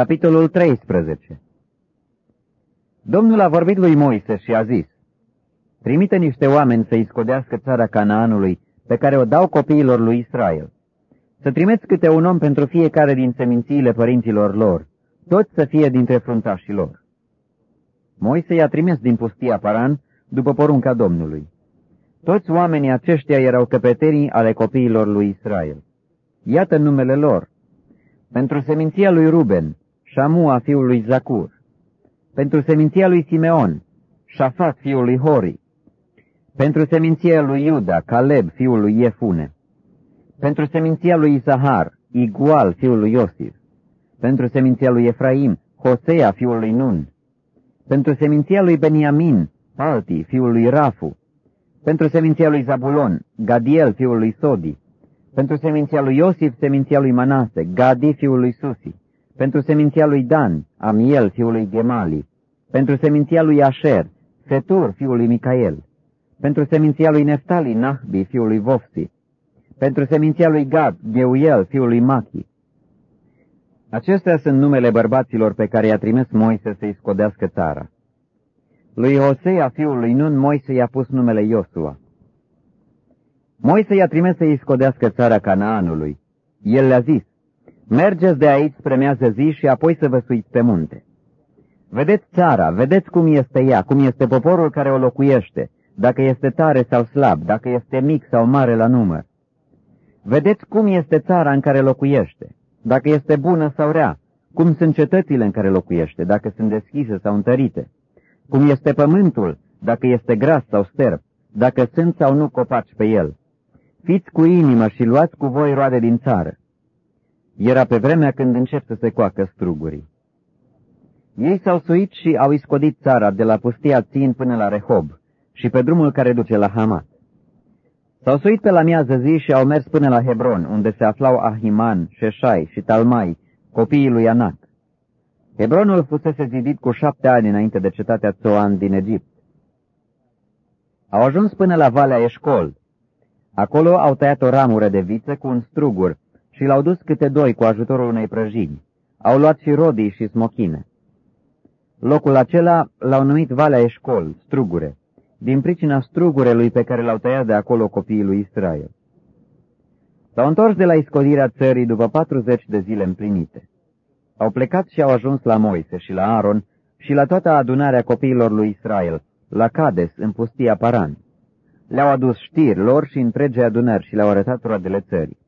Capitolul 13 Domnul a vorbit lui Moise și a zis, Trimite niște oameni să-i scodească țara Canaanului, pe care o dau copiilor lui Israel. Să trimeți câte un om pentru fiecare din semințiile părinților lor, toți să fie dintre fruntașii lor. Moise i-a trimis din pustia Paran după porunca Domnului. Toți oamenii aceștia erau căpetenii ale copiilor lui Israel. Iată numele lor. Pentru seminția lui Ruben, Shamua fiul lui Zacur. Pentru seminția lui Simeon, Shafat fiul lui Hori. Pentru seminția lui Iuda, Caleb fiul lui Iefune. Pentru seminția lui Isahar, Igual fiul lui Iosif. Pentru seminția lui Efraim, Hosea fiul lui Nun. Pentru seminția lui Beniamin, Palti fiul lui Rafu. Pentru seminția lui Zabulon, Gadiel fiul lui Sodi. Pentru seminția lui Iosif, seminția lui Manase, Gadi fiul lui Susi. Pentru seminția lui Dan, Amiel fiul lui Gemali. Pentru seminția lui Asher, Setur fiul lui Micael. Pentru seminția lui Neftali, Nahbi fiul lui Vofsi. Pentru seminția lui Gad, Geuel fiul lui Machi. Acestea sunt numele bărbaților pe care i-a trimis Moise să-i scodească țara. Lui Hosea, fiul lui Nun, Moise i-a pus numele Iosua. Moise i-a trimis să-i scodească țara Canaanului. El le-a zis, mergeți de aici spre mează zi și apoi să vă suiți pe munte. Vedeți țara, vedeți cum este ea, cum este poporul care o locuiește, dacă este tare sau slab, dacă este mic sau mare la număr. Vedeți cum este țara în care locuiește, dacă este bună sau rea, cum sunt cetățile în care locuiește, dacă sunt deschise sau întărite, cum este pământul, dacă este gras sau sterb, dacă sunt sau nu copaci pe el. Fiți cu inimă și luați cu voi roade din țară. Era pe vremea când încep să se coacă strugurii. Ei s-au suit și au iscodit țara de la pustia Țin până la Rehob și pe drumul care duce la Hamat. S-au suit pe la miază zi și au mers până la Hebron, unde se aflau Ahiman, Șeșai și Talmai, copiii lui Anac. Hebronul fusese zidit cu șapte ani înainte de cetatea Țoan din Egipt. Au ajuns până la Valea Eșcol. Acolo au tăiat o ramură de viță cu un strugur și l-au dus câte doi cu ajutorul unei prăjini. Au luat și rodii și smochine. Locul acela l-au numit Valea Eșcol, strugure, din pricina strugurelui pe care l-au tăiat de acolo copiii lui Israel. S-au întors de la iscodirea țării după 40 de zile împlinite. Au plecat și au ajuns la Moise și la Aaron și la toată adunarea copiilor lui Israel, la Cades, în pustia Paran. Le-au adus știri lor și întregi adunări și le-au arătat roadele țării.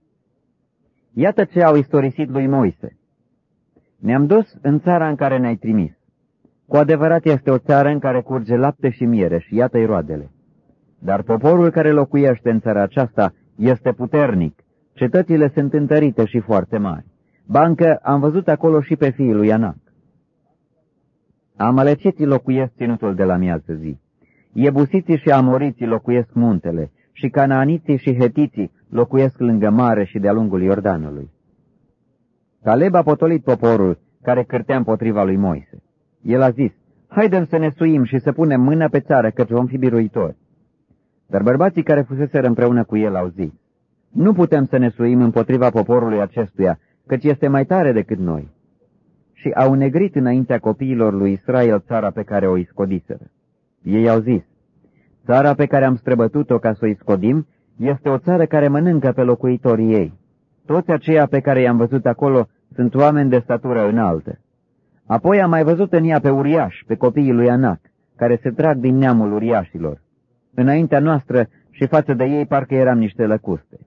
Iată ce au istorisit lui Moise. Ne-am dus în țara în care ne-ai trimis. Cu adevărat este o țară în care curge lapte și miere și iată-i roadele. Dar poporul care locuiește în țara aceasta este puternic, cetățile sunt întărite și foarte mari. Bancă am văzut acolo și pe fiul lui Anac. Amaleciții locuiesc ținutul de la miază zi. Iebusiții și amoriții locuiesc muntele și canaaniții și hetiții locuiesc lângă mare și de-a lungul Iordanului. Caleb a potolit poporul care cârtea împotriva lui Moise. El a zis, haidem să ne suim și să punem mâna pe țară, căci vom fi biruitori. Dar bărbații care fuseseră împreună cu el au zis, nu putem să ne suim împotriva poporului acestuia, căci este mai tare decât noi. Și au negrit înaintea copiilor lui Israel țara pe care o iscodiseră. Ei au zis, țara pe care am străbătut-o ca să o iscodim este o țară care mănâncă pe locuitorii ei. Toți aceia pe care i-am văzut acolo sunt oameni de statură înaltă. Apoi am mai văzut în ea pe uriaș, pe copiii lui Anac, care se trag din neamul uriașilor. Înaintea noastră și față de ei parcă eram niște lăcuste.